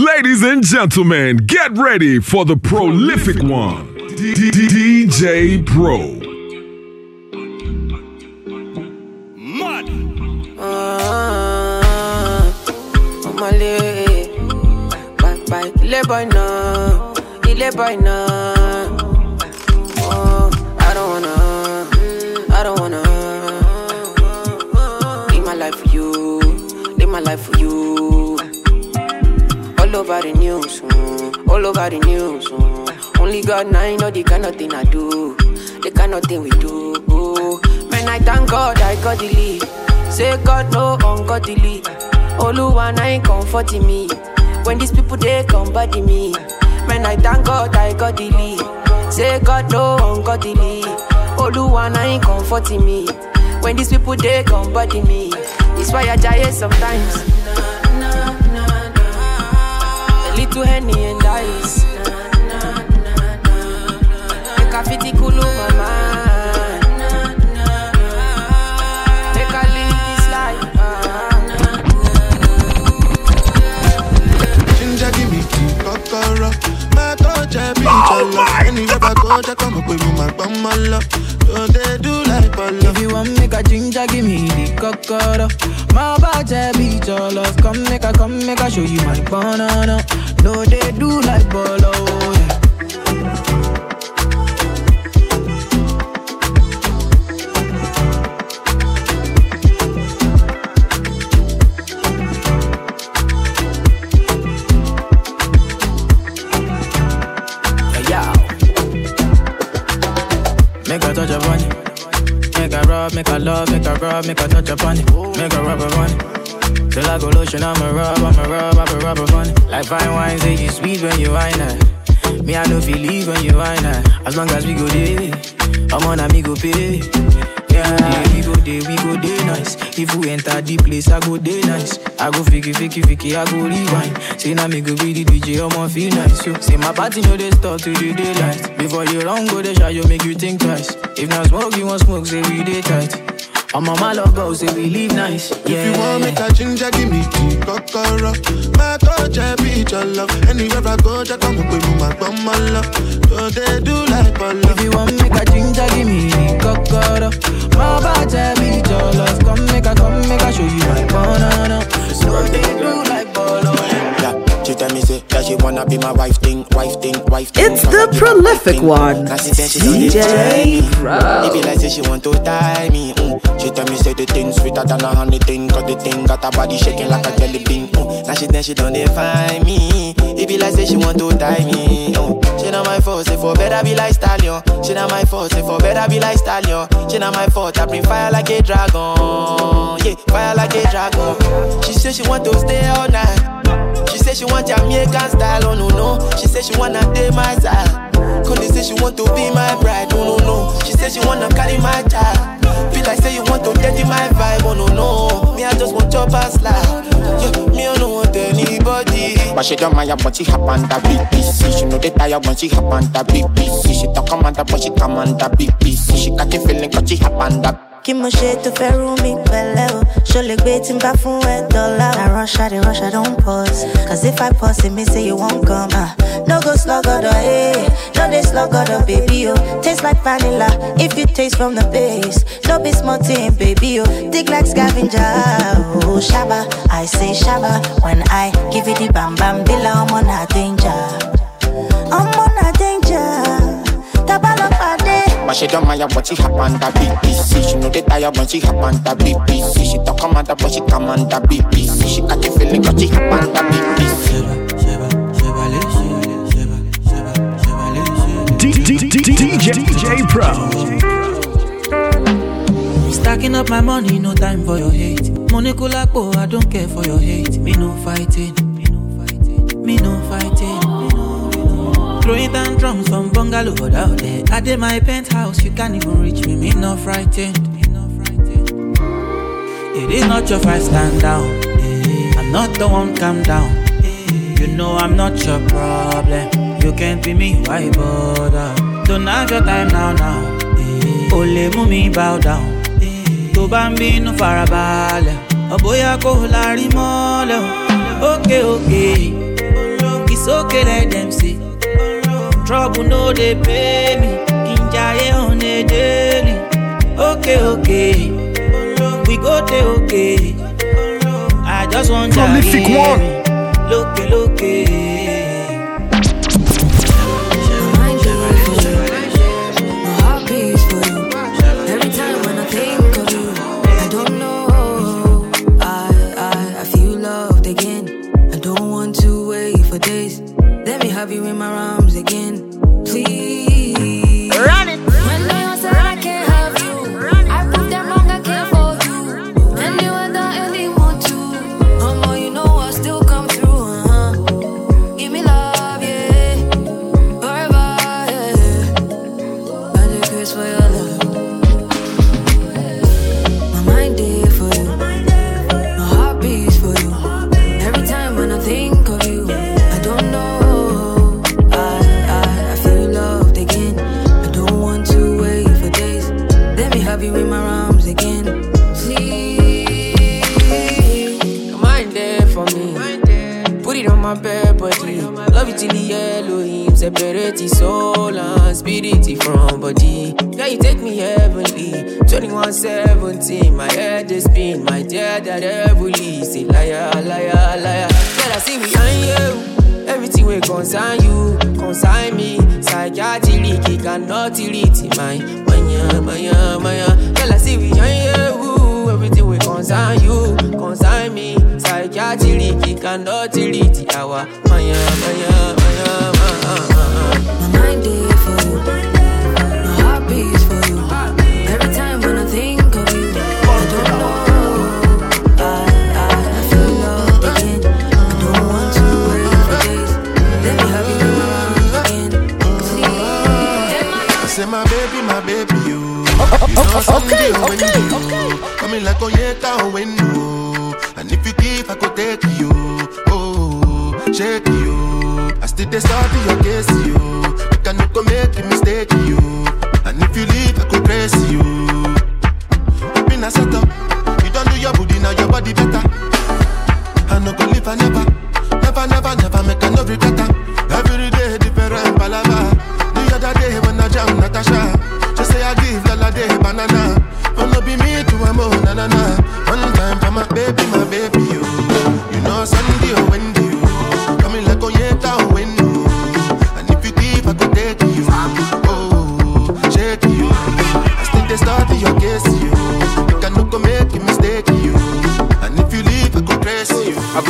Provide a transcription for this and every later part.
Ladies and gentlemen, get ready for the prolific one, DJ Pro. Mud. Ah, Omale, bye bye, ile boy no, ile boy no. Oh, I don't wanna, I don't wanna. Live my life for you, live my life for you. All over the news, mm, all over the news. mm. Only God now know the kind of thing I do, the kind of thing we do. Man, I thank God I got the. Say God no ungodly. Oluwa na ain't comforting me. When these people they come body me. Man, I thank God I got the. Say God no ungodly. Oluwa na ain't comforting me. When these people they come body me. It's why I die sometimes. A little henny and ice. Make a fitty cool my mind. Make a live this life. ah. Ginger give me the kokoro. My touch I be jollo. I come up with my love. So they do like bolo. If you want make a ginger, give me the cocoa. My body beat your love. Come make a, come make a show you my banana. No, they do like bolo. yeah. Make a love, make a rub, make a touch upon it. Make a rub upon. Till I go lotion, I'ma rub, I'ma rub, I'ma rub upon it. Like fine wine, say you sweet when you wine it. Me, I know feel leave when you wine it. As long as we go there, I'm on a me go pay. Yeah, we go there, we go there nice. If we enter the place, I go there nice. I go fiki, fiki, fiki, I go rewind. Say now me go be the DJ, I'ma feel nice. So, say my party know they start to the daylight. Before you run, go they shot, you make you think twice. If not smoke, you want smoke, say we day tight. I'm on my logo, say we live nice. Yeah. If you want make a ginger, give me the kokoro. My I be jollo. Anywhere I go, just come up with me, my bum my love. So they do like bolo. If you want make a ginger, give me cocoa. My body beat your love. Come make a, come make a show you my banana. So they do like bolo. She tell me say that she wanna be my wife thing, wife thing, wife thing. It's the I be my prolific one, Now she she don't dey try me. DJ Pro. It be like say she want to tie me. Mm. She tell me say the thing sweeter than a honey thing, cause the thing got her body shaking like a jelly bean. Mm. Now she then she don't dey find me. It be like say she want to tie me. Mm. She not my fault, say for better be like stallion. She not my fault, say for better be like stallion. She not my fault, I bring fire like a dragon. Yeah, fire like a dragon. She say she want to stay all night. She say she want Jamaican style, oh no no. She say she wanna date my side. Cause say she want to be my bride, oh no no. She say she wanna carry my child. Feel like say you want to dirty my vibe, oh no no. Me I just want your past life. Yeah, me I don't want anybody. But she don't mind when she hop on the BBC. She know they tired when she hop on the BBC. She talk commander but she come on the BBC. She got the feeling cause she hop on the kí mo ṣe tó fẹ́ rú mi pẹ̀lẹ́ o? Ṣo lè gbé tí n bá fún ẹ dọ́là o. rush i dey rush i don pause. Cause if i pause it mean say you wan come. ah no go sluggodo eh no dey sluggodo baby o. Taste like vanilla if you taste from the base. No be small thing baby o. Dig like scavenger o. Oh, shaba i say shaba when i give you the bam bam bila ọmọ na danger But she don't mind when she hop on BBC. She know they tired when she hop on BBC. She talk commander but she on the BBC. She got the feeling cause she hop on BBC. DJ, Pro. Stacking up my money, no time for your hate. Money kulapo, oh, I don't care for your hate. Me no fighting, me no fighting, me no fighting. Throwing down drums from bungalow there. I did my penthouse, you can't even reach me. Me no frightened, me no frightened. It is not your fight, stand down. Eh, I'm not the one, calm down. Eh, You know I'm not your problem. You can't be me, why bother? Don't have your time now, now. Eh, Only mumi bow down. Tó bá ń bínú farabalẹ̀, ọ̀bọ̀yà kò lárí mọ́lẹ̀. o. Ókè ókè, okay, let them say. Trouble no they pay me. Kinjaye on a daily. Okay, okay. We go okay. I just to one.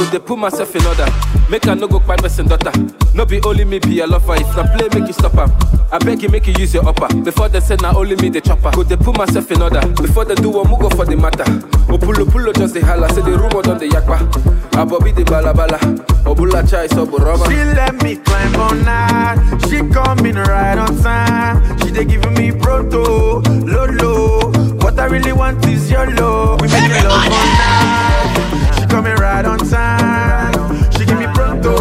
Go dey put myself in order. Make I no go kpai person daughter. No be only me be a lover. If na play, make you stop am. I beg you, make you use your upper. Before they say na only me the chopper. Go dey put myself in order. Before they do one, go for the matter. Opulo pulo just the holla. Say the rumor don the yakpa. Abobi the balabala. Obula chai so rubber. She let me climb on night. She coming right on time. She they giving me proto, lolo. What I really want is your love. We make it love all night. She coming right on time. She give me pronto,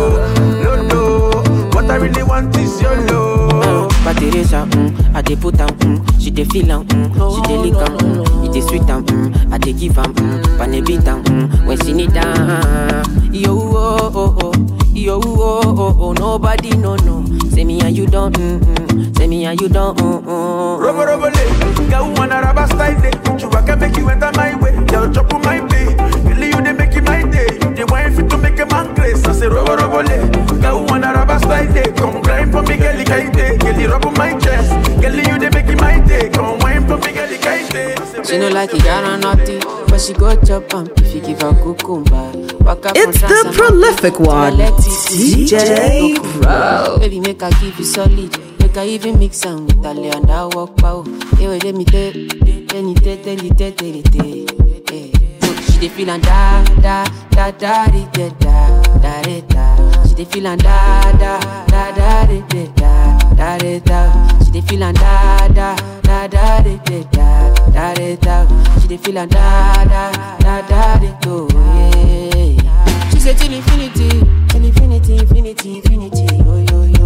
lolo. What I really want is your love. But Teresa, mm, I dey put am, mm, she dey feel am, mm, she dey lick am, mm, it dey sweet am, mm, I dey give am, mm, pane beat am, mm, when she need am. Yo oh oh oh, yo oh oh oh, nobody no no. Say me and you don't, mm, mm, say me and you don't, mm, mm. Robo robo le, girl wanna rubber style day. You can make you enter my way, girl chop on my day. To make a man grace. I say robo robo le, girl wanna rubber style day. Come grind for me, girl kite. Eh. Girl you rub on my chest, girl you dey make my day. Come wine for me, girl kite. Eh. She no like it, got on naughty, but she go chop am if you give her cucumber. It's the prolific one, DJ Pro. Baby, make I give you solid. Make I even mix am with Ale and I walk pow. Hey, wait, let me tell, let me tell, tell you, tell, tell you, tell. Hey, she dey feel and da da da da di, da da da da da. She dey feel and da da da da di, da da da da da. She dey feel and da da da da di, da da da da da. She dey feel and da da da da di, go yeah. She say till infinity, till infinity, infinity, infinity, yo yo yo.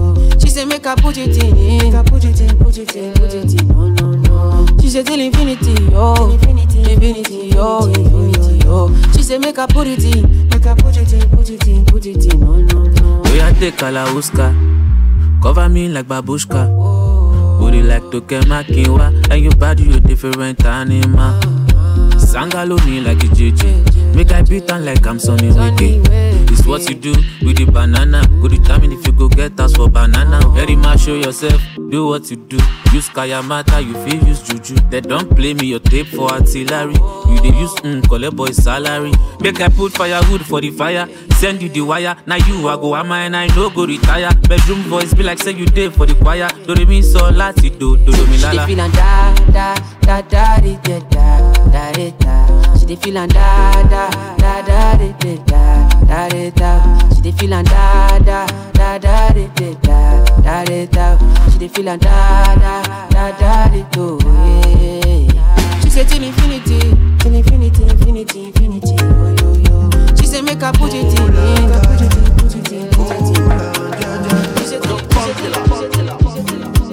Say make I put it in, make I put it in, put it in, put it in, no no no. She say till infinity, oh. yo, infinity, oh. infinity, yo, infinity, yo. She say make I put it in, make I put it in, put it in, put it in, no no no. We are take Kalauska. Cover me like babushka. Booty like Toke Makinwa. And your body, you different animal. Sangalo me like a JJ. Make I beat on like I'm Sonny Wiki. It's what you do with the banana. Go determine if you go get us for banana. Very much show yourself, do what you do. Use Kayamata, you feel use Juju. They don't play me your tape for artillery. You they use mm, collect boy salary. Make I put firewood for the fire. Send you the wire. Now you I go ama and I no go retire. Bedroom voice be like say you did for the choir. Do re mi so lati do do do mi She dey lala. feel and da da da da da da da di da. She dey feel and da da da da di da da di da. She dey feel and da da da da di di da da di da. She dey feel and da da da da di do. yeah. She say till infinity, till infinity, infinity, infinity. Oh yo yo. She say make I put it in, make I put it in, put it in, put it in. She say till- she say till-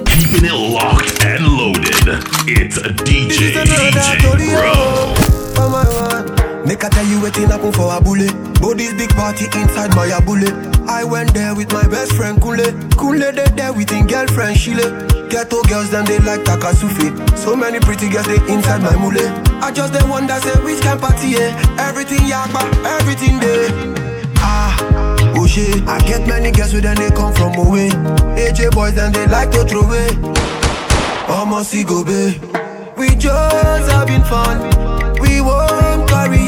Keeping it locked and loaded. It's a DJ DJ Pro. Make I tell you wetin happen for Abule. Go this big party inside my Abule. I went there with my best friend Kule. Kule they there with him girlfriend Shile. Ghetto girls them they like Takasufi. So many pretty girls they inside my mule. I just the one that say which can party yeah. Everything yakba, everything there. Ah, oh shit. I get many girls with them they come from away. AJ boys and they like to throw away. Almost go. We just having fun. We won't carry.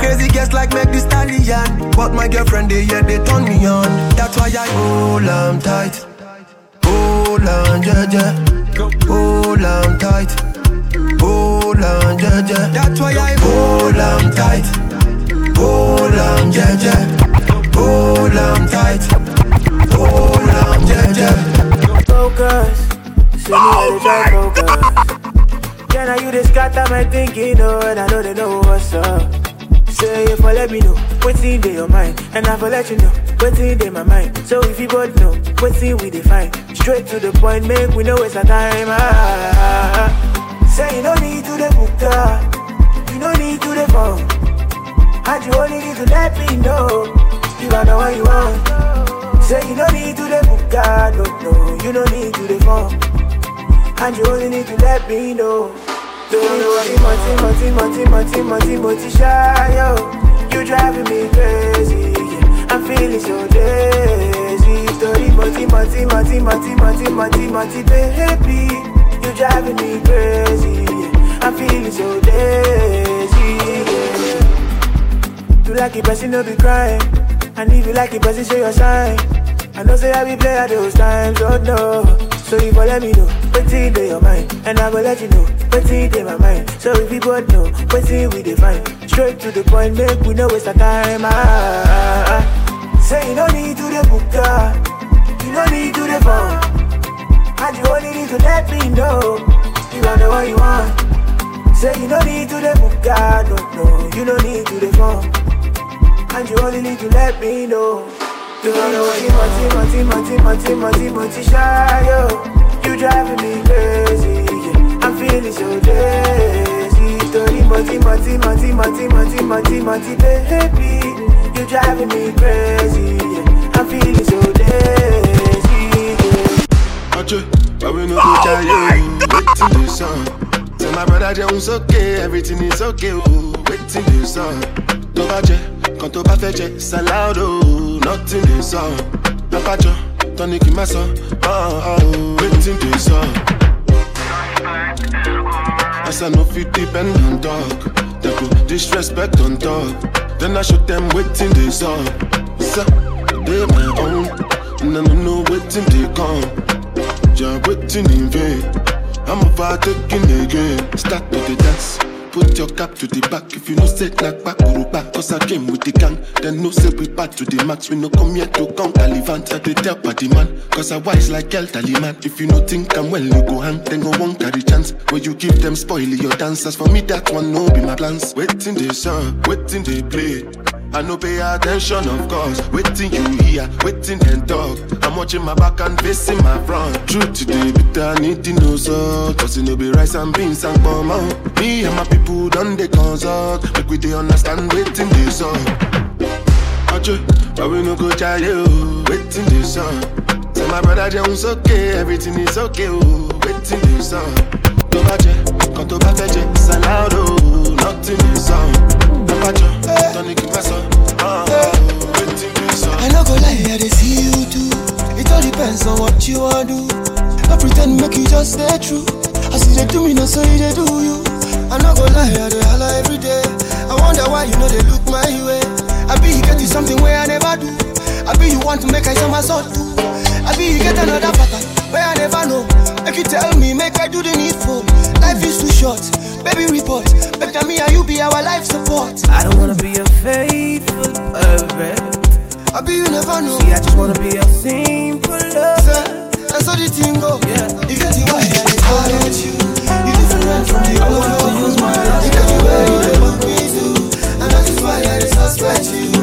Crazy girls like make the stallion. But my girlfriend, they yeah, they turn me on. That's why I hold on tight. Hold on, yeah, yeah. Hold on tight. Hold on, yeah, yeah. That's why I hold on tight. Hold on, yeah, yeah. Hold on tight. Hold on, yeah, yeah. Focus, see me at the focus. I you this scatter my thinking, oh, and I know they know what's up. Say if I let me know, what's in your mind, and I will let you know, what's in my mind. So if you both know, what's in we define, straight to the point, make we know waste our time. Ah, ah, ah, ah, say you no need to the book, you no need to the phone, and you only need to let me know, you got know what you want. Say you no need to the book, no, no, you no need to the phone. And you only need to let me know. Don't know Timothy, Timothy, Timothy, Timothy, Timothy, shy, yo. You driving me crazy. I'm feeling so lazy. Story, Timothy, Timothy, Timothy, Timothy, Timothy, baby. You driving me crazy. I'm feeling so lazy. Yeah. You like it, person, no be crying. And if you like it, person, show your sign. I know say I be play at those times, oh no. So if you let me know, what's in your mind, and I go let you know, what's in my mind. So if we both know, what's in we define, straight to the point, make we know waste our time. Ah, ah, ah. Say you no need to the book, you no need to the phone, and you only need to let me know, you don't know what you want. Say you no need to the book, no, no, you no need to the phone, and you only need to let me know. Don't know you want, Timothy, Timothy, Timothy, Timothy, shy, yo. You driving me crazy, yeah. I'm feeling so lazy. Story, Timothy, Timothy, Timothy, Timothy, Timothy, baby. You driving me crazy, yeah. I'm feeling so lazy, yeah. Ocho, but we no go you. Waiting the sun. Tell my brother Jones okay, everything is okay. Oh, waiting the sun. Tó bá jẹ, kan tó bá fẹ́ jẹ, salad oh, nothing is sun. Lápájọ, tọ́ni kì í má sọ, oh, oh, waiting the sun. As I said, no fit depend on dog, they go disrespect on dog. Then I show them waiting the sun. So, they my own, and I know waiting they come. You're waiting in vain. I'm overtaking again. Start to the dance. Put your cap to the back if you know say like back back. Cause I came with the gang. Then no say we back to the max. We no come here to count Talivant. I did tell party man. Cause I wise like El Taliman. If you no think I'm well, you go hang. Then go won't carry chance. Where you give them spoil your dancers. For me, that one no be my plans. Waiting the sun, waiting they play. I no pay attention, of course. Waiting you hear, waiting and talk. I'm watching my back and facing my front. Truth today, but I need to know so. Cause it no be rice and beans and bomb out. Oh. Me and my people done they consult. Make we they understand waiting this up. you, but we no go try you. Waiting this song. Tell my brother Jones okay, everything is okay. Oh, waiting this song. Tó bá jẹ, tó bá fẹ́ oh, nothing is on. Abajo, Tony keep my son. Waiting this. I no go lie, I dey see you too. It all depends on what you want to do. No pretend make you just stay true. I see dey do me, no so you dey do you. I no go lie, I dey holla every day. I wonder why you know they look my way. I be you get you something where I never do. I be you want to make I show my soul too. I be you get another pattern where I never know. Make you tell me, make I do the needful. Life is too short, baby report. Better me and you be our life support. I don't wanna be a faithful lover. I be you never know. See, I just wanna be a simple lover. And so the thing go. Yeah. You get the way I hard you. You different from the old love. You get the way you dey look me too. And that is why I suspect you.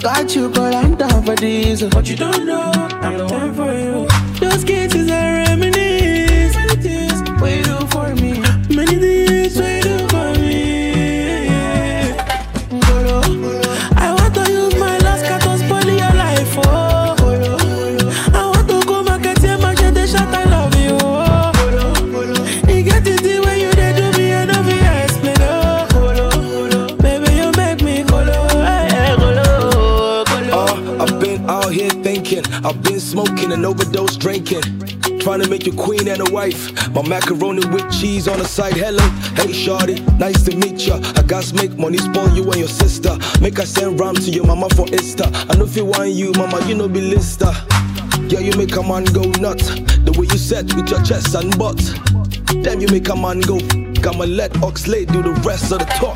Got you, but I'm down for this. But you don't know, I'm the one for you. Drinking. Trying to make you queen and a wife. My macaroni with cheese on the side. Hello, hey shorty, nice to meet ya. I got to make money, spoil you and your sister. Make I send ram to your mama for Easter. I know if you want you, mama, you know be lister. Yeah, you make a man go nuts. The way you set with your chest and butt. Damn, you make a man go. I'ma let Oxley do the rest of the talk.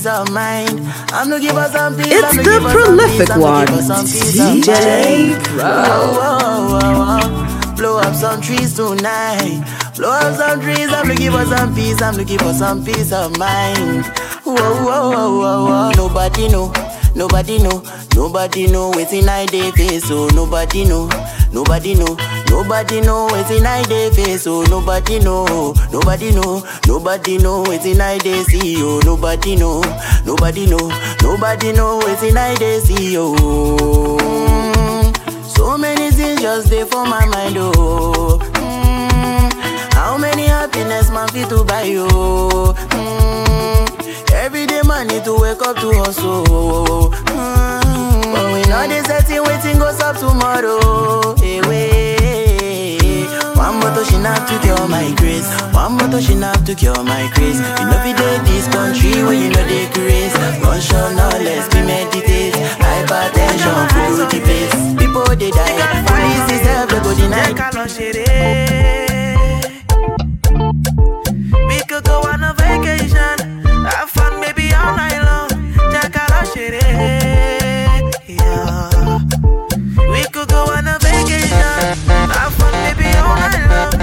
Peace of mind. I'm looking for some peace. It's the looking for some prolific peace, I'm looking one, DJ. Pro. Blow up some trees tonight. Blow up some trees. I'm looking for some peace. I'm looking for some peace of mind. Whoa, whoa, whoa, whoa, whoa. Nobody know. Nobody know. Nobody know waiting I dey face. So nobody know. Nobody know. Nobody know waiting I dey face. So nobody know. Nobody know. Nobody know waiting I dey see. Oh, nobody know. Nobody know. Nobody know waiting I dey see. Oh. So many things just dey for my mind. Oh. Mm, How many happiness man fit to buy you? Mm, Every day man need to wake up to hustle. Mm, But we know this setting waiting goes up tomorrow. Hey, wait. One motor she not to cure my grace. One motor she not to cure my grace. You know we dey this country where you know they grace. Gunshot knowledge, be meditate. Hypertension, full the place. People they die. Police is they lọ ṣeré. We could go on a vacation. Have fun, baby, all night long. Yeah. We could go on a vacation. Have fun, baby, all night long.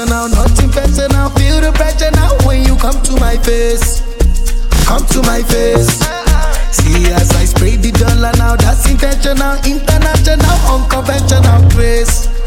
Not intentional, not intentional. Feel the pressure now when you come to my face. Come to my face. See as I spray the dollar now, that's intentional, international, unconventional grace.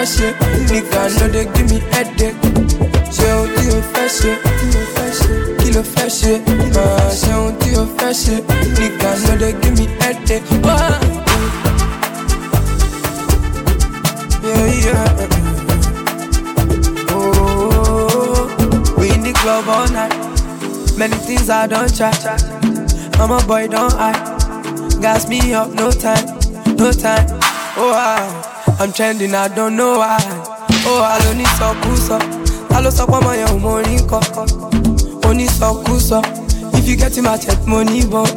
Fẹ́ ṣe, nìkan ló dé give me headache. Ṣe ohun tí o fẹ́ ṣe, kí ló fẹ́ ṣe? Uh, ṣe ohun tí o fẹ́ ṣe, nìkan. Yeah, yeah. Oh, we in the club all night. Many things I don't try. I'm a boy, don't I? Gas me up, no time, no time. Oh, I, I'm trending, I don't know why. Oh, I don't need so cool, so. I lost up on my own money, Only so cool. If you get in my check money, but.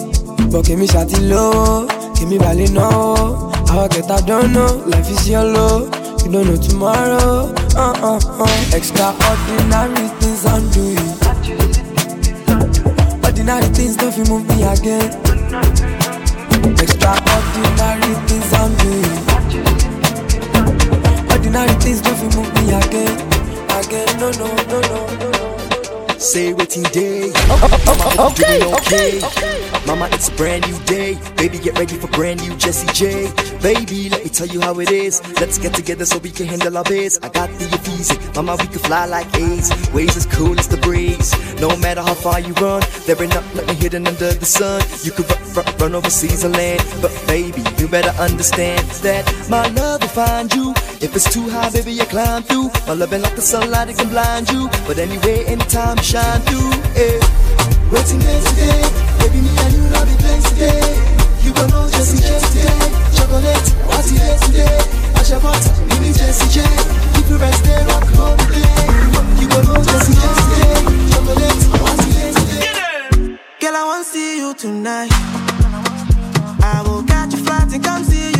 But give me shawty low, give me valley no. How I get, I don't know. Life is yellow, you don't know tomorrow. Uh uh uh. Extraordinary things I'm doing. Ordinary things don't feel move me again. Extraordinary things I'm doing. Things don't move me again. Again, no, no, no, no, no. Say waiting day. okay, okay, okay. Mama, it's a brand new day. Baby, get ready for brand new Jesse J. Baby, let me tell you how it is. Let's get together so we can handle our biz. I got the easy. Mama, we can fly like A's. Waves as cool as the breeze. No matter how far you run, there ain't nothing hidden under the sun. You could run, run, run overseas and land. But baby, you better understand that my love will find you. If it's too high, baby, I climb through. My love ain't like the sunlight, it can blind you. But anyway, anytime, you shine through. Yeah. Waiting here today, baby, me and you love the place today. You gon' know Jesse J today. Chocolate, what's it here today? Asha give me Jesse J. Keep you rest there, rock all the day. You gon' know Jesse J today. Chocolate, what's it here today? Girl, I wanna see you tonight. I will catch a flight and come see you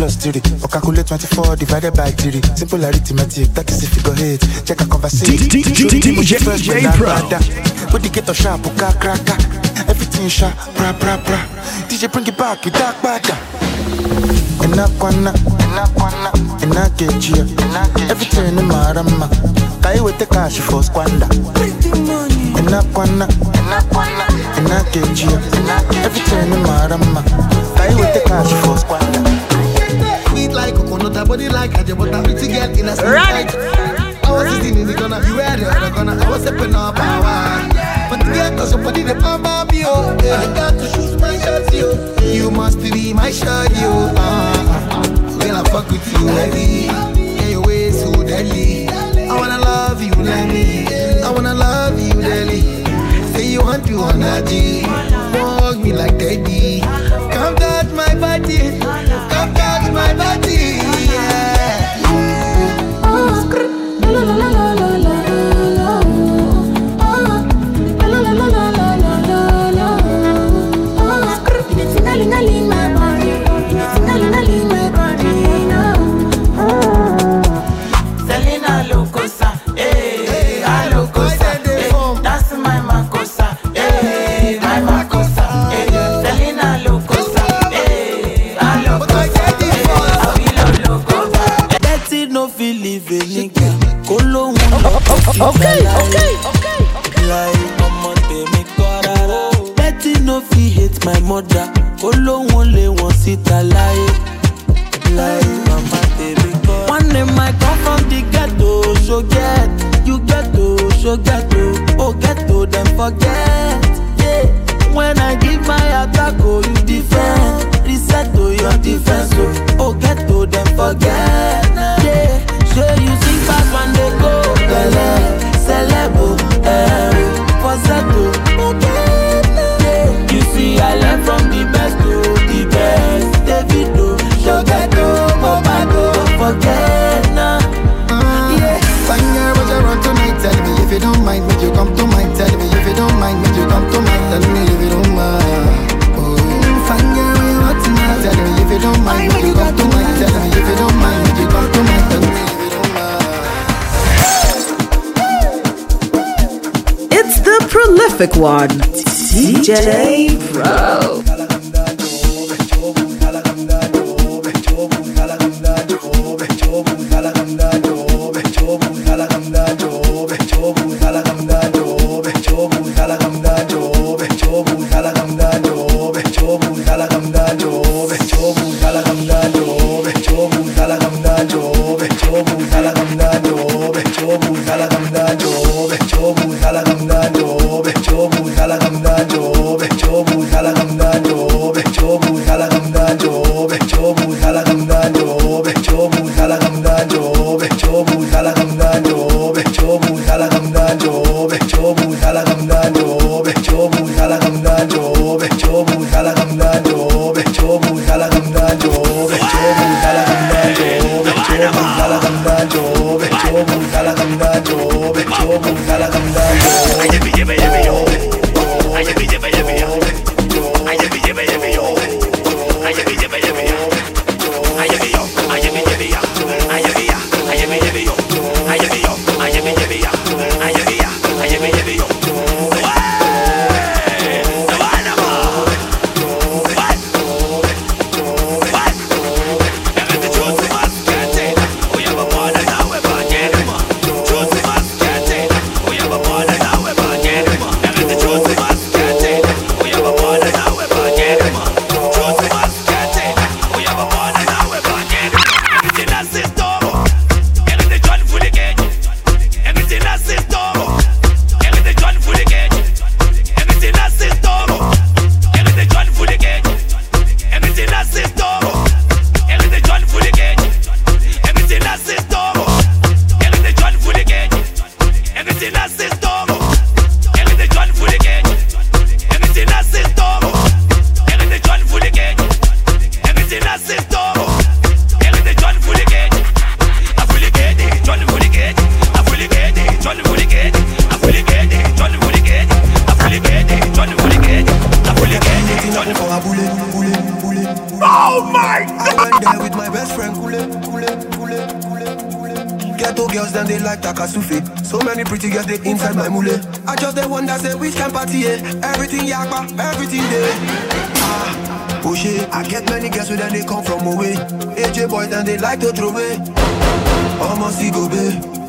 plus three plus three. Or calculate 24 divided by three. Simple arithmetic, that is if you go hit. Check a conversation. DJ Pro. Put the ghetto sharp, uka kraka. Everything sharp, bra bra bra. DJ bring it back, you dark bada. Enakwana, enakwana, enakechia. Everything in marama. Kai with the cash for squander. Enakwana, enakwana, enakechia. Everything in marama. Kai with the cash for squander. Sweet like coconut, her body like a butter. Pretty girl in a skin tight. I was sitting in the corner, you were the other corner. I was stepping up power. But the girl got somebody the palm of you. Yeah, I got to shoot my shot, you. You must be my shot, you. Uh, when I fuck with you, heavy. Yeah, your way so deadly. I wanna love you, let me. I wanna love you, daily. Say you want to wanna G. Walk me like daddy. Come touch my body. Come touch my body. everything day. Ah, oh push it. I get many girls with and they come from away. AJ boys and they like to throw away. Almost go babe.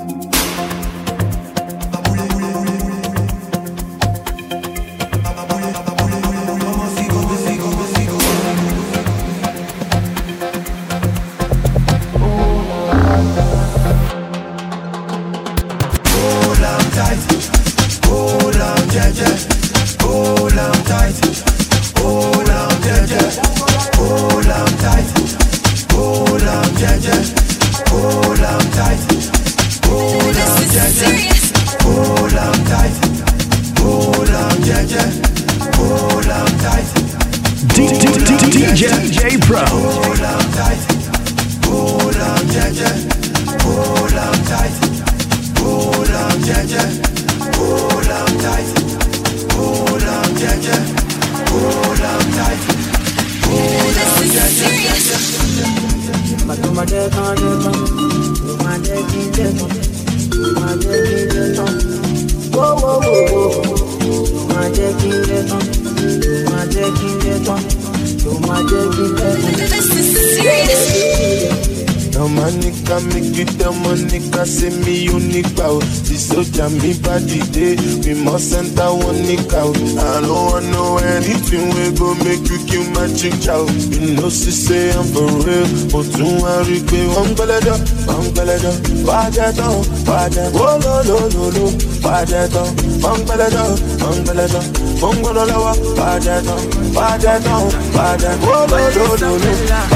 pajeto, mon peleto, mon peleto, mongolo pajeto, pajeto, pajeto, pajeto, pajeto,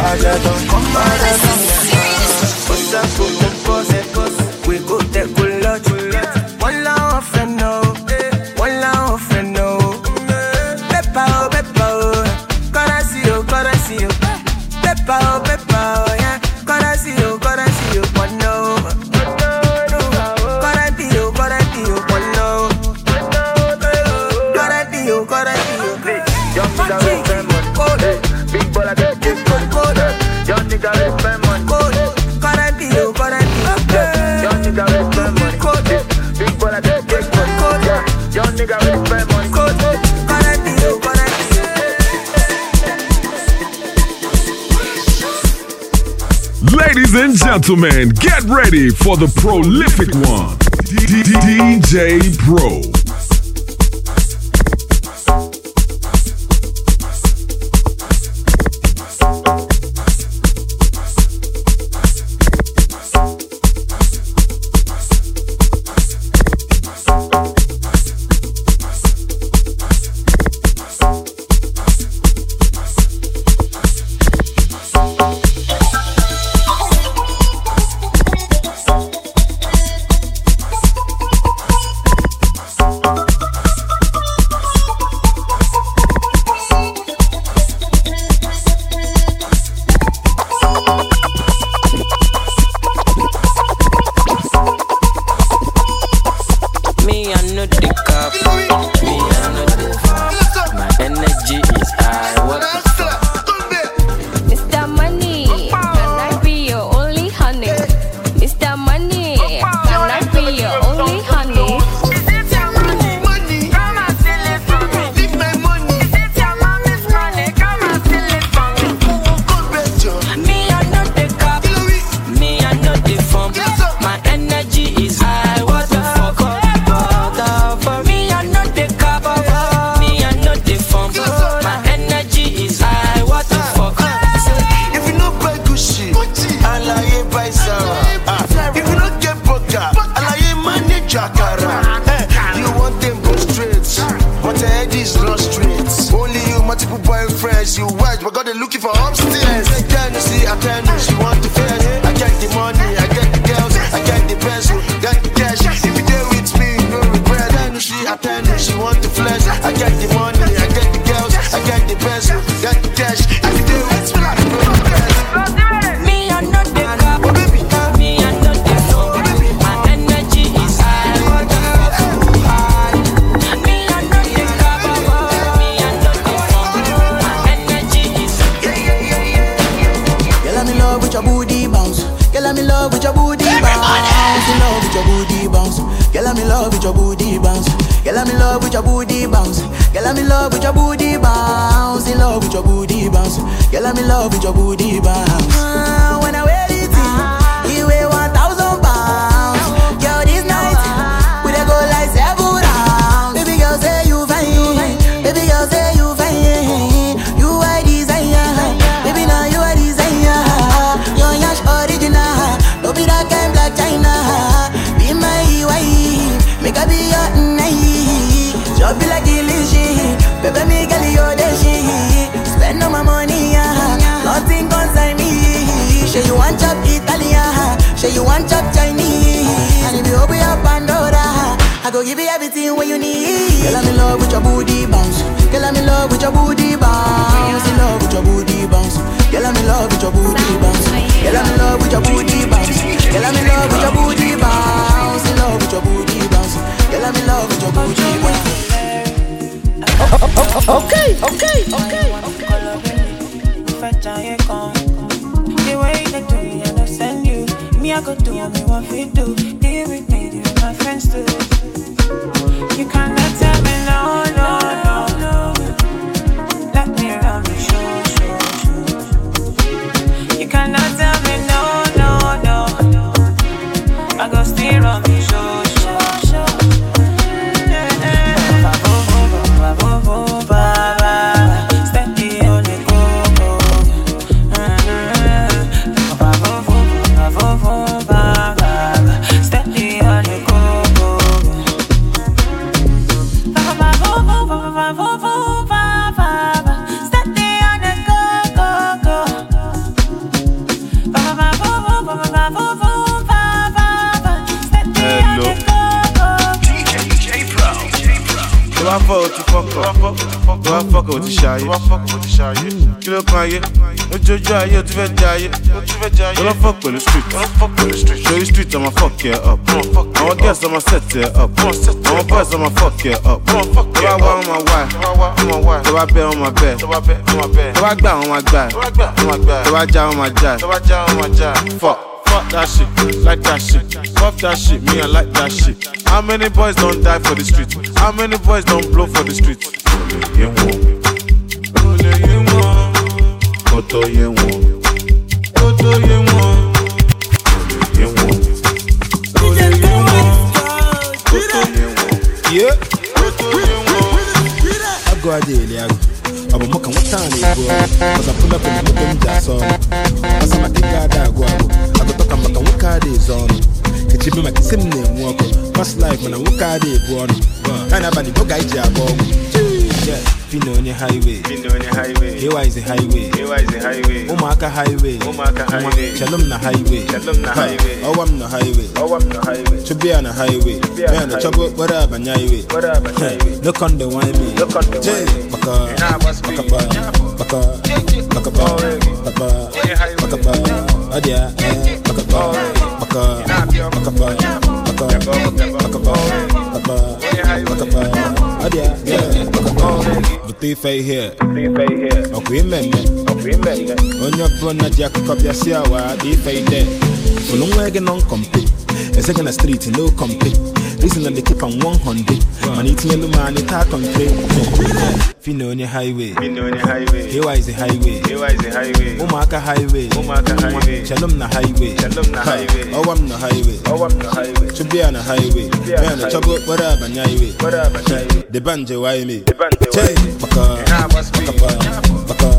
pajeto, pajeto, pajeto, gentlemen, get ready for the prolific one, DJ Pro. Girl, in love with your booty you want chop Chinese. And if you open your Pandora, I go give you everything what you need. Girl, I'm in love with your booty bounce. Girl, I'm in love with your booty bounce. In love with your booty bounce. Girl, I'm in love with your booty bounce. Girl, I'm in love with your booty bounce. Girl, I'm in love with your booty bounce. In love with your booty bounce. Girl, I'm in love with your booty bounce. Okay, okay, okay, okay. I go do what me want to do. Deal with me, with my friends too. You cannot o ṣayé kí ló kan ayé ojojú ayé o ti fẹ́ jẹ ayé tó lọ́ fọ́ pẹ̀lú street. Torí street. Ọmọ fuck ẹ up. Àwọn girls ọmọ set ẹ up. Àwọn boys ọmọ fuck ẹ up. Tó bá wá ọmọ wá tó bá bẹ́ ọmọ bẹ́ tó bá gbà ọmọ gbà tó bá já ọmọ já fuck. Fuck that shit, like that shit. Fuck that shit, me I like that shit. How many boys don't die for the street? How many boys don't blow for the street? Kòtò yé wọn, kòtò yé wọn, olè yé wọn, olè yé wọn, kòtò yé wọn, Yeah. kòtò yé wọn. I go a daily, I go. I'm a mucking what time they go. Cause I pull up in the middle that's all. Cause I'm a king guy that go. I go I go talk about what car is on. Can you be my sim name walk? Past life when I walk out they go on. And I'm a go guy job. Yeah, Fino on your highway. Fino on your highway. Here is the highway. Here is the highway. Umaka highway. Umaka highway. Shalom na highway. Shalom na highway. Oh, I'm the highway. Oh, I'm the highway. To be on a highway. be on a the highway. what up, and highway. What up, and highway? Look on the wine me. Look on the wine me. Baka, Yeah, boss me. Baka, Baka, Baka, Baka, Baka, Baka, Adia, eh, Baka, Baka, Baka, Baka, Baka, Baka, Baka, Baka, Buti fei here. Okwi meme. Onye ọbụla ji akụkọ bịa si awa ife ide fụlụ nwa gị nọ nkọmpe ezegị na street no kompe reason na dey keep am 100 mana itinyelu m anyị taa kọntre fina onye highway. Hewa is the highway. Ụmụaka highway. Shalom na highway? Ha, ọwa m na highway. Chụbịa na highway. Ya na chọba okporo abanye highway. deba nje waime chee maka maka maka Adia,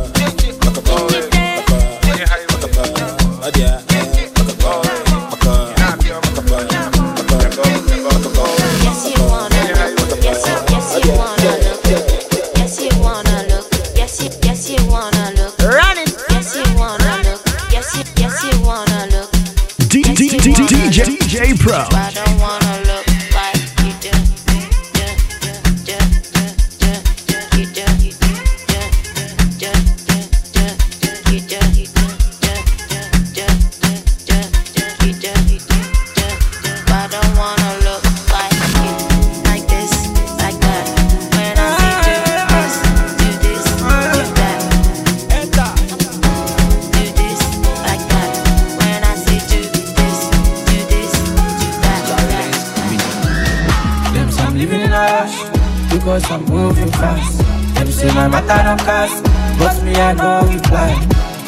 cause I'm moving fast. Them say my matter don't cast, but me I go reply.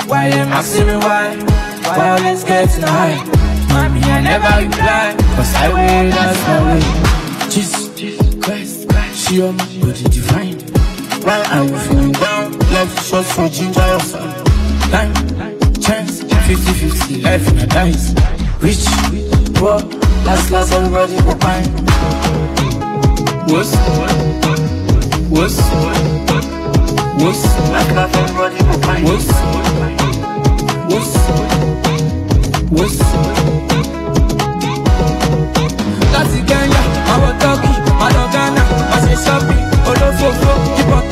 Why them asking me why? Why always getting high? Mommy I never reply, cause I wait that's my way. Jesus Christ, she on my body divine. Why are you feeling down? Is short for ginger yourself. Time, chance, 50-50, life in a dice. Rich, poor, last last everybody go fine. What's What's What's Last last everybody go fine. What's What's What's Láti Kenya, àwọn Turkey, àwọn Ghana, àṣẹ shopping, olófòfò, keep on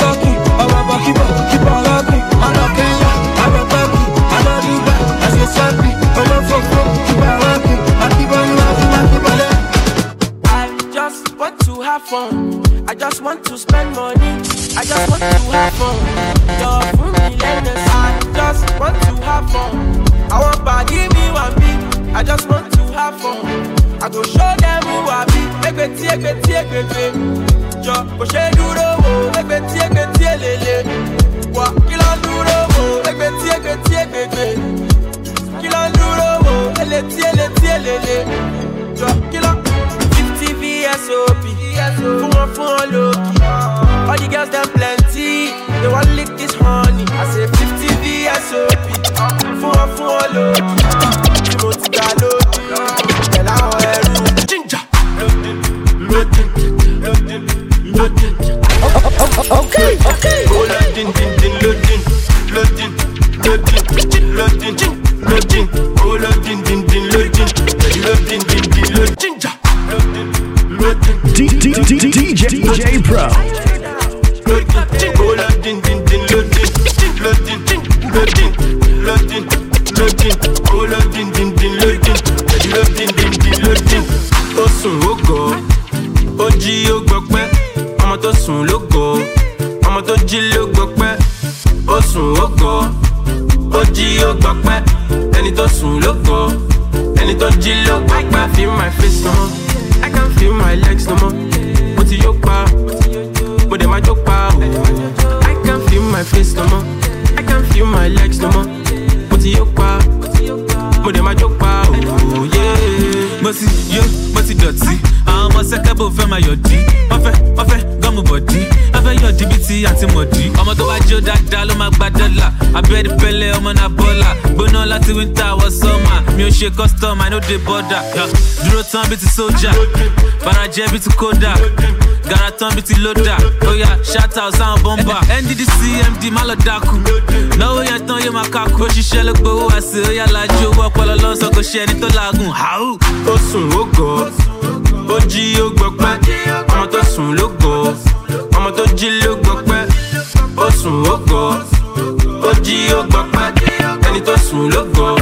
just want to spend money. I just want to have fun. Love for me, let us. I just want to have fun. Want body me one me. I just want to have fun. I go show them who I be. Egbe ti egbe ti egbe gbe. Jọ kò ṣe dúró wo. Egbe ti egbe ti elele. Wà kí ló ń dúró wo. Egbe ti egbe ti egbe gbe. Kí ló ń dúró wo. Ele ti ele ti elele. Jọ kí ló fifty VSOP. Fún wọn fún wọn lókì. All the girls dem plenty. They wan lick this honey. I say fifty VSOP. Fún wọn fún wọn lókì. Bí mo ti gbà lókì. Pẹ̀lú àwọn ẹrú. Ginger. Okay, okay. Oh, loading, din, din, loading, loading, ṣe custom i no dey border dúró tán bíi ti sójà barajẹ́ bíi ti kódà gara tán bíi ti lódà oya shout out sáwọn bọ́mbà nddc md má lọ dákú náwó yẹn tán yóò máa kákú ó ṣiṣẹ́ ló gbowó àṣẹ oya lajú owó ọpọlọ lọ́sọ̀ kò ṣe ẹni tó laagun hàù. ó sùn ó gọ̀ ó jí ó gbọpẹ́. Ọmọ tó sùn ló gọ̀ ọmọ tó jí ló gbọpẹ́. Ó sùn ó gọ̀ ó jí ó gbọpẹ́. Ẹni tó sùn ló gọ̀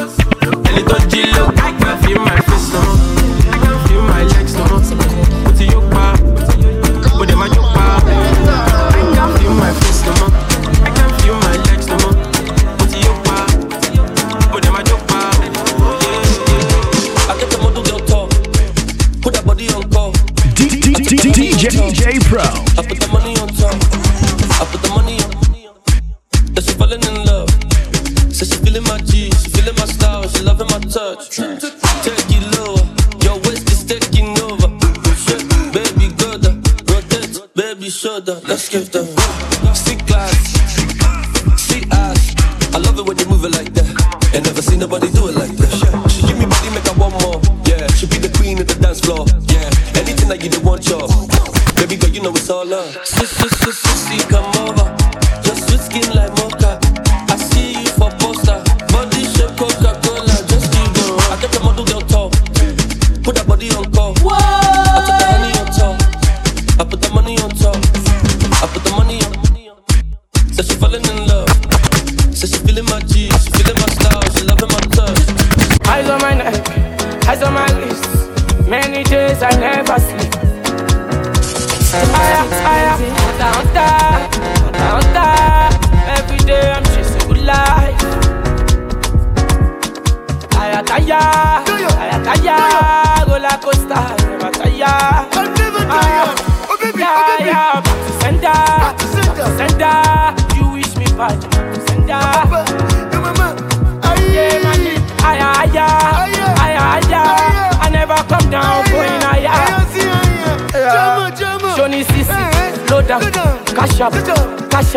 Take it lower, your waist is taking over. Baby, go down, rotate, baby. Let's give them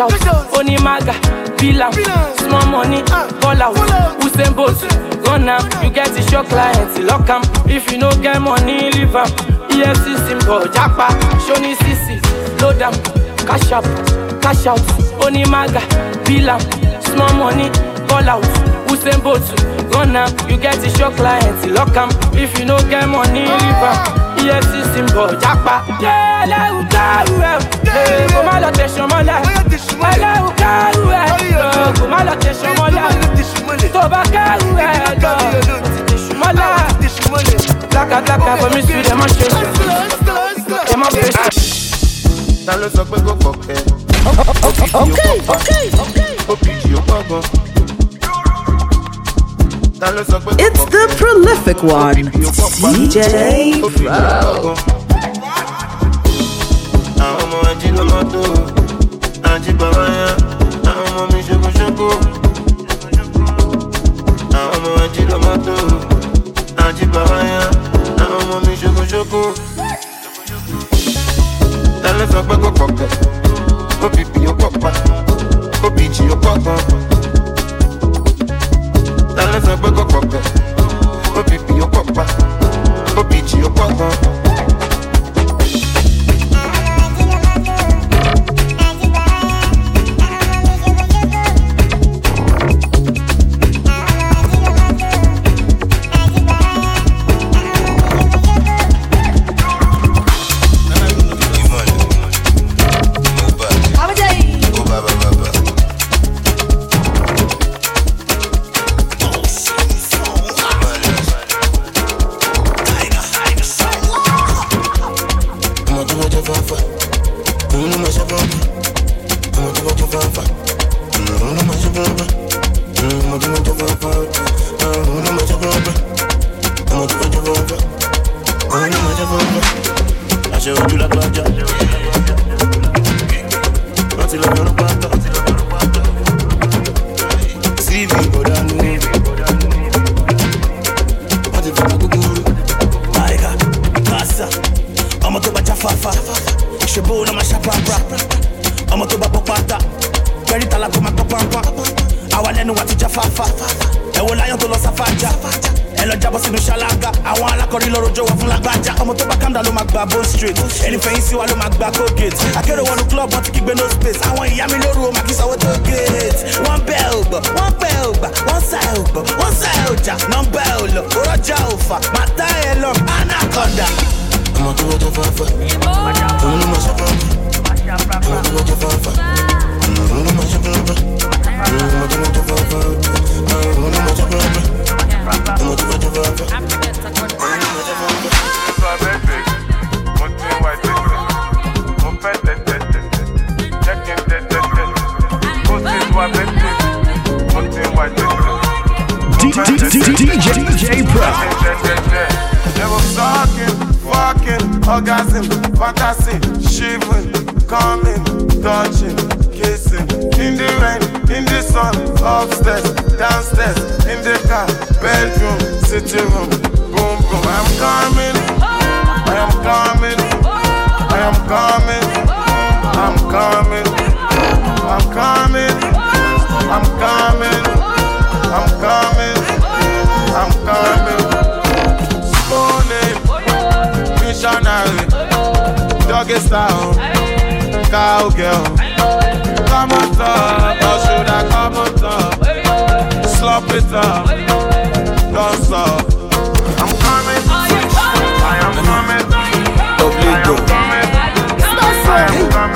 cash out, Onimaga, Bilam, small money, ball out, Usain Bolt, run am, you get show client, lock am, if you no get money, leave am, EFC symbol, Japa, Shoni CC, slow down, cash up, cash out, Onimaga, Bilam, small money, ball out, Usain Bolt, run am, you get show client, lock am, if you no get money, leave am. EFC symbol japa. Ẹlẹ́rù kárù ẹ̀ ẹ̀ kò má lọ tẹ̀sán mọ́lẹ̀. Ẹlẹ́rù kárù ẹ̀ ẹ̀ kò má lọ tẹ̀sán mọ́lẹ̀. Tó bá kárù ẹ̀ lọ tẹ̀sán mọ́lẹ̀. Lákàtàkà bomi sí ẹ̀ má ṣe ẹ̀ má bẹ̀rẹ̀ sí. ta ló sọ pé kò kọ̀kẹ́. ok ok ok. òbíjì ó pọ̀ gan. It's the prolific one, DJ Pro. Dale ese hueco, coco. Opipi, yo, copa. Opichi, yo, coco. Kásá, ọmọ tó bá jáfáfá, ṣèbó ló máa ṣàpápá, ọmọ tó bá bọ́ pátá, tala kó máa gbọ́ pánpán, àwa lẹ́nu wa ti jáfáfá, ẹ̀wọ̀n láyọ̀ tó lọ sáfájá, ẹ lọ jábọ́ sínú ṣáláńgá, àwọn alákọ̀rí lọ́rọ̀ jọ̀wọ́ fún lágbájá, ọmọ tó bá kàńdà ló máa gba bone straight, ẹni fẹ̀yìn sí wa ló máa gba colgate, akérò wọnú club wọn ti kígbe no space, àwọn ìyá mi lóru o máa kí sanwó tó gate, wọ́n bẹ́ ò gbọ́, wọ́n bẹ́ ò gbà, wọ́n sá ò gbọ́, wọ́n sá ò jà, nọ́mbà ò lọ, òrọ̀jà ò fà, màtá ẹ̀ lọ, anaconda. Jẹ fáfá. DJ Pro. Never talking, fucking, orgasm, fantasy, shivering, coming, touching, kissing. In the rain, in the sun, upstairs, downstairs, in the car, bedroom, sitting room, boom boom. I'm coming, I am coming, I am coming, I'm coming, I'm coming, I'm coming, I'm coming, I'm coming. Spooning, doggy style, cowgirl. Come on top, or should I come on top? Slop it up, don't stop. I'm coming, I am coming, I am coming, I am coming, I am coming.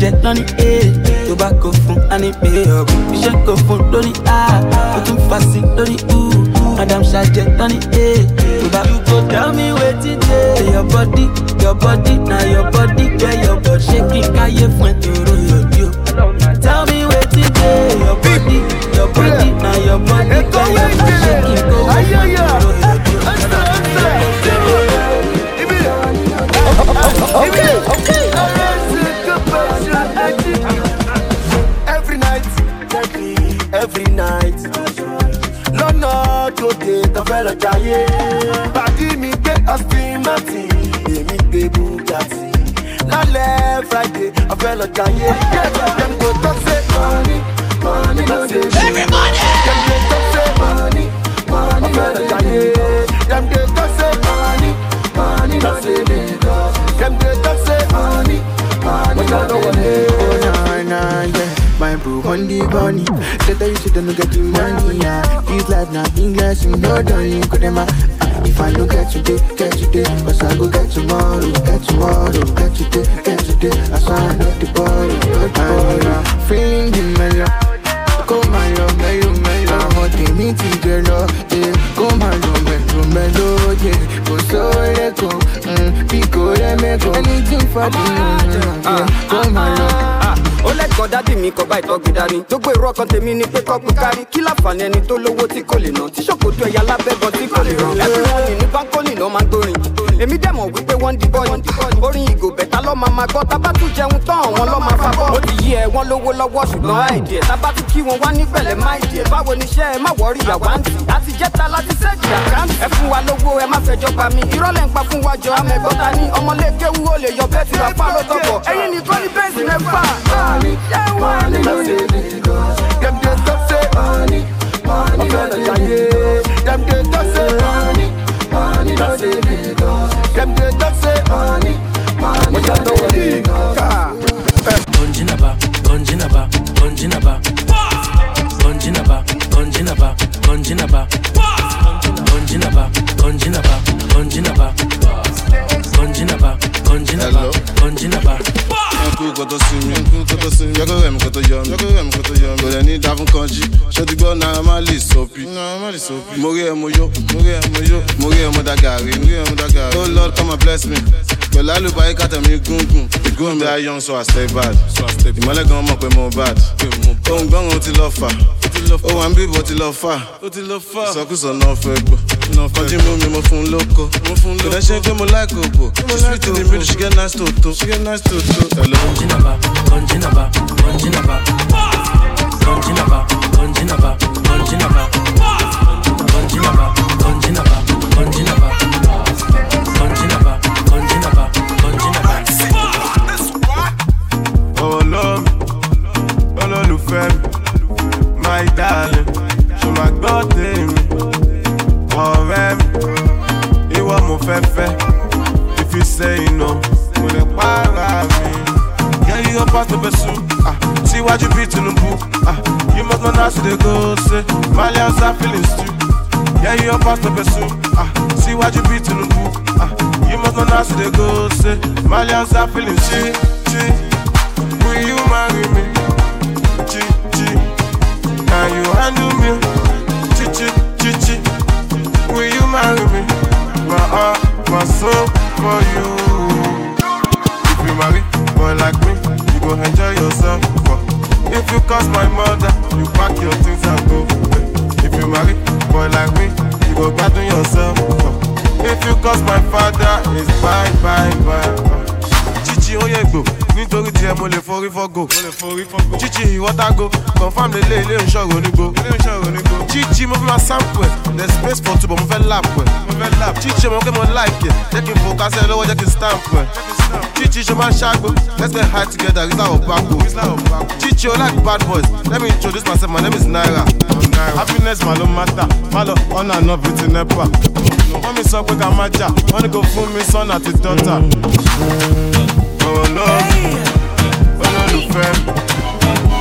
jẹ lọ́ní èrè tó bá kó fún ànípé ọ̀gùn iṣẹ́ kó fún lórí a ó tún fà sí lórí u madam ṣàjẹ lọ́ní èrè tó bá. you go tell me wetin dey your body your body na your body jẹ your body ṣé kí n káyé fún ẹ tòrò yòjú o. tell me wetin dey your body your body na your body jẹ your body ṣé kí n kó wọ́n fún ẹ tòrò yòjú o. Okay, okay. Jayé. Pàdí mi gbé Aston Martin, èmi gbé Bugatti. Lálẹ́ Friday, ọ̀fẹ́ lọ jayé. Dem go talk say money, money no dey do. Everybody! Dem dey talk say money, money ọ̀fẹ́ lọ jayé. Dem dey talk say money, money no dey Lagos. Dem dey talk say money, money no dey Oh, nah, nah, yeah. Bro on the bunny. That you they no get the money, yeah. This life not English, you know, darling. Could them, uh, if I don't get today, get today. Cause I go get tomorrow, oh, get tomorrow, oh, get today, get today. I sign up the ball, oh, I'm feeling the mellow. Come on, yo, mellow, mellow. Hot, they need to get low, yeah. Come on, yo, mellow, mellow, yeah. Go so let go, mm. Pico, let me go. Anything for the, mm, yeah. Come on, yo. ó lẹ́kọ̀ọ́ dádì mi kọ́ bá ìtọ́gbé dání gbogbo èrò ọkàn tèmi ni pé kọ́kú kárí kí láǹfààní ẹni tó lówó tí kò lè ná tí ṣòkòtò ẹ̀yà lábẹ́ gan tí kò lè ràn everyone ní báńkólì ló máa ń gbórin èmi dẹ̀ mọ̀ wípé wọ́n ń di bọ́ọ̀lù orin ìgò bẹ̀tà lọ́ máa gbọ́ tábà tún jẹun tán àwọn lọ́ máa fa bọ́ọ̀lù ó ti yí ẹ wọ́n lówó lọ́wọ́ ṣùgbọ́n àìdí ẹ̀ tábà tún kí wọn wá ní pẹ̀lẹ́ má ìdí ẹ̀ báwo ni iṣẹ́ ẹ? Má wọ́rí àwáǹtì àti jẹ́ta láti sẹ́ẹ̀jì àkáǹtì. Ẹ fún wa lówó ẹ má fẹjọ́ pa mí. Ìrọ́lẹ̀ ń pa fún wa jọ amẹ́gbọ́ta ní ọmọlẹ́kẹ́wú ó lè yọ bẹ́ẹ̀ tí wàá pàlọ́ tọkọ̀. Ẹ̀yin nìkan ní bẹ́ẹ̀sì mẹ́fà. Money no dey Lagos. Dem dey talk say money, money no dey jaye. Dem dey talk say money, money no dey Lagos. Dem dey talk say money, Oh bless me. Pẹ̀lú àlùbáyé kàtà mi gúngùn. Ìgún mi á young so I stay bad. Ìmọ̀lẹ̀ gan mọ̀ pé mo bad. Ohun gbọ́n ó ti lọ fà. Ó wà ń bí bó ti lọ fà. Ìsọkúsọ náà fẹ́ gbọ́. Kọjí mú mi mo fún lóko. Kò dẹ́ ṣe pé mo láì kòkò. She sweet in the middle, she get nice toto. She get nice toto. Hello. Gonjinaba, Gonjinaba, Gonjinaba. Gonjinaba, Gonjinaba, Gonjinaba. Gonjinaba, ìwọ mo fẹ́ fẹ́ if you say no mo lè para mi. Yeah, you up past the. Ah, síwájú bíi Tinubu. Ah, you must know how to dey go say Malians are feeling stew. Yeah, you up past the. Ah, síwájú bíi Tinubu. Ah, you must know how to dey go say Malians are feeling stew. Confam lè lé ilé ìṣòro onígbò. Chichi mo fi máa sample ẹ̀, there's space for two but mo fẹ́ lap ẹ̀. Chichi mo kẹ́ mo like ẹ̀, jẹ́ kí n fò kásẹ̀ lọ́wọ́ jẹ́ kí n stamp ẹ̀. Chichi ṣe máa ń ṣàgbó, let's get high together, rizla or bako. Chichi o like bad boys, let me introduce myself, my name is Naira. Happiness ma ló matter, má lọ ọ̀nà àná ti NEPA. Wọ́n mi sọ pé ká má jà, wọ́n ní kò fún mi sọ́nà àti dọ́tà. olómi olólùfẹ́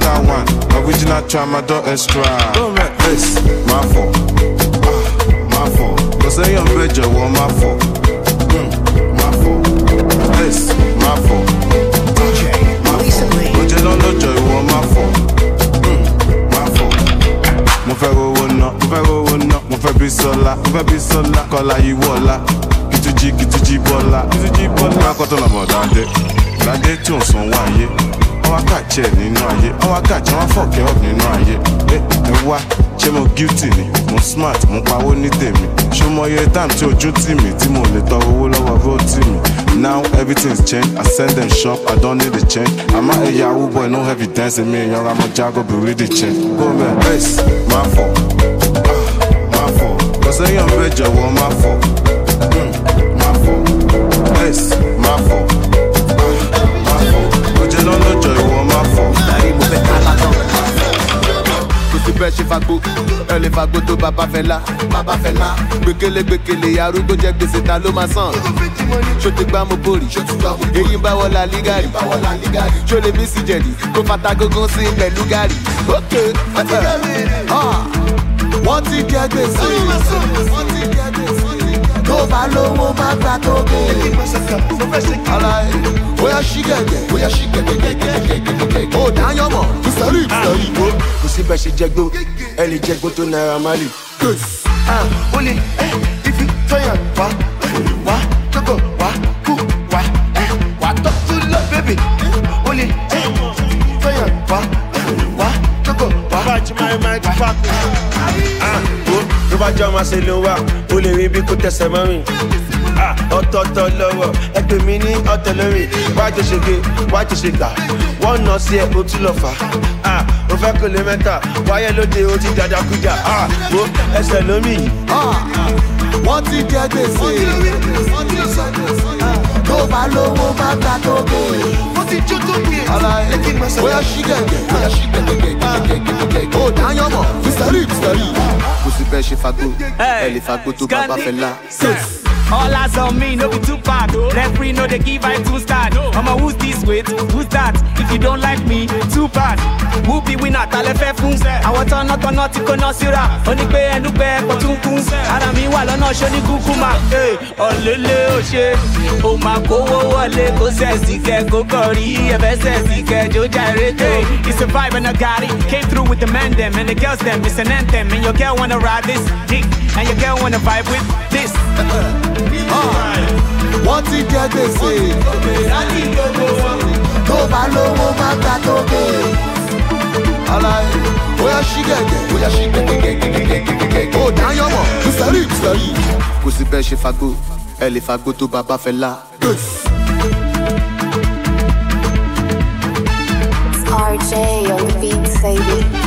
high after one. Original chairman jọ extra. Kó mẹ́ ace má fọ̀ ah, má fọ̀ kò sẹ́yìn bẹ́ẹ̀ jọ̀wọ́ má fọ̀ mm, má fọ̀ ace má fọ̀ má fọ̀ ó jẹ́ lọ́lọ́jọ́ ìwọ má fọ̀ mm, má fọ̀ mo fẹ́ rówó ná mo fẹ́ rówó ná. Mo fẹ́ bí sọlá mo fẹ́ bí sọlá. Kọlá yìí wọ̀ọ́lá kìtújì kìtújì bọ́lá. Kìtújì bọ́lá. Lákọ̀tọ̀ làbọ̀ dáadé dáadé tí ò sanwó ayé àwọn akáàjẹ nínú ayé. Àwọn akáàjẹ wọn fọ̀kẹ́ ọ̀ nínú ayé. Ẹ ẹ wá ṣé mo guilty ni? Mo smart mo pawó ní tèmi. Ṣé mo yẹ time tí ojú tì mí tí mo lè tọrọ owó lọ́wọ́ bó tì mí? Now everything's changed. I send them shop i don't need the change. Àmọ́ ẹ̀yà yahoo boy no evidence mi èèyàn ra mo jágó bìrì the change. Man ace máa fọ̀. Ah, máa fọ̀. Kò sẹ́yìn bẹ́ẹ̀ jọ̀wọ́ máa fọ̀ jẹ́ lọ́lọ́jọ́ ìwọ máa fọ̀. kò sí bẹ́ẹ̀ ṣe fagbó ẹ lè fagbó tó bàbá fẹ́ la. Bàbá fẹ́ la. Gbẹkẹlẹ gbẹkẹlẹ arúgbó jẹ gbèsè ta ló máa sàn ṣó ti gbá mo bórì? Èyí ń bá wọlé aligari ṣó lè mí sí jẹ̀dí? Kó fata gógó sí pẹ̀lú gàrí? Ókè wọ́n ti jẹ gbèsè tó bá lówó má gbà tó gbé alaye bóyá ṣí gẹ̀gẹ̀ bóyá ṣí gẹ̀gẹ̀ ó dáyọ̀ mọ̀ ìsọ̀rí ìsọ̀rí ah, ìbò kò sí bẹ́ẹ̀ ṣe jẹgbó ẹ lè jẹgbó tó náírà má lè. Ah, ó lè eh, ifi tọ́yàn wá wá jókòó wá kú wá eh, wá tọ́jú lọ bébì ó lè eh, tọ́yàn wá wá jókòó wá. bàbá jí máa máa ti fà kú. wo ló bá jọ máa ṣe ló wà ó lè rí bí kò tẹsẹ̀ mọ́ mi. ọ̀tọ̀ọ̀tọ̀ lọ́wọ́ ẹgbẹ́ mi ní ọ̀tẹ̀ lórí. Wájú gé wájú ṣe gbà. Wọ́n nà sí ẹ̀ ó tún lọ fà. Á ó fẹ́ kò lè mẹ́ta. Wáyé lóde ó ti dada kújà. Ó ẹsẹ̀ lómi. wọ́n ti jẹ gbèsè. Tó bá lówó má gbà tó gbé. Wọ́n ti jó tó gbé. alaye bóyá ṣí gẹ̀gẹ̀ bóyá ṣí gẹ̀gẹ̀ ó dáyọ̀ mọ̀ fisari fisari. kò sí bẹ́ẹ̀ ṣe fagbó ẹ lè fagbó tó bàbá fẹ́ la. All eyes on me, no be too bad. Referee, no they give I two start. I'ma who's this weight? Who's that? If you don't like me, too bad. Who be winner? Tale fẹ́ fún. Àwọn tán náà ti kó náà síra. Ó ní pé ẹnu pẹ́ ẹ̀kọ́ tún kún. Ara mi wà lọ́nà ṣó ní kúkú mà. Ọ̀lẹ́lẹ̀ ò ṣe. Ó máa kówó wọlé kó sẹ̀sì kẹ́ kó kọ̀rí. Ẹ̀fẹ́ sẹ̀sì kẹ́ jó jàre tó. It's a vibe and I got it. Came through with the men them and the girls them. It's an anthem and your girl wanna ride this dick. And your girl wanna vibe with this. wọ́n ti jẹ gbèsè tó bá lówó má gbà tó gbé. alaye bóyá ṣí gẹ̀gẹ̀ bóyá ṣí gẹ̀gẹ̀ ó dáyọ̀ mọ̀ fisari fisari. kò sí bẹ́ẹ̀ ṣe fagbó ẹ lè fagbó tó bàbá fẹ́ la. RJ on the beat, baby.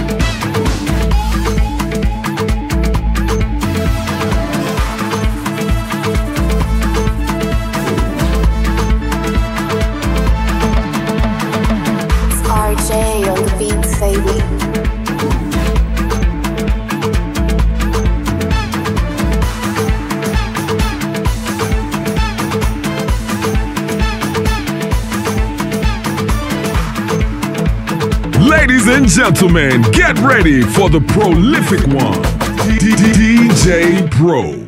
And gentlemen, get ready for the prolific one, DJ Pro.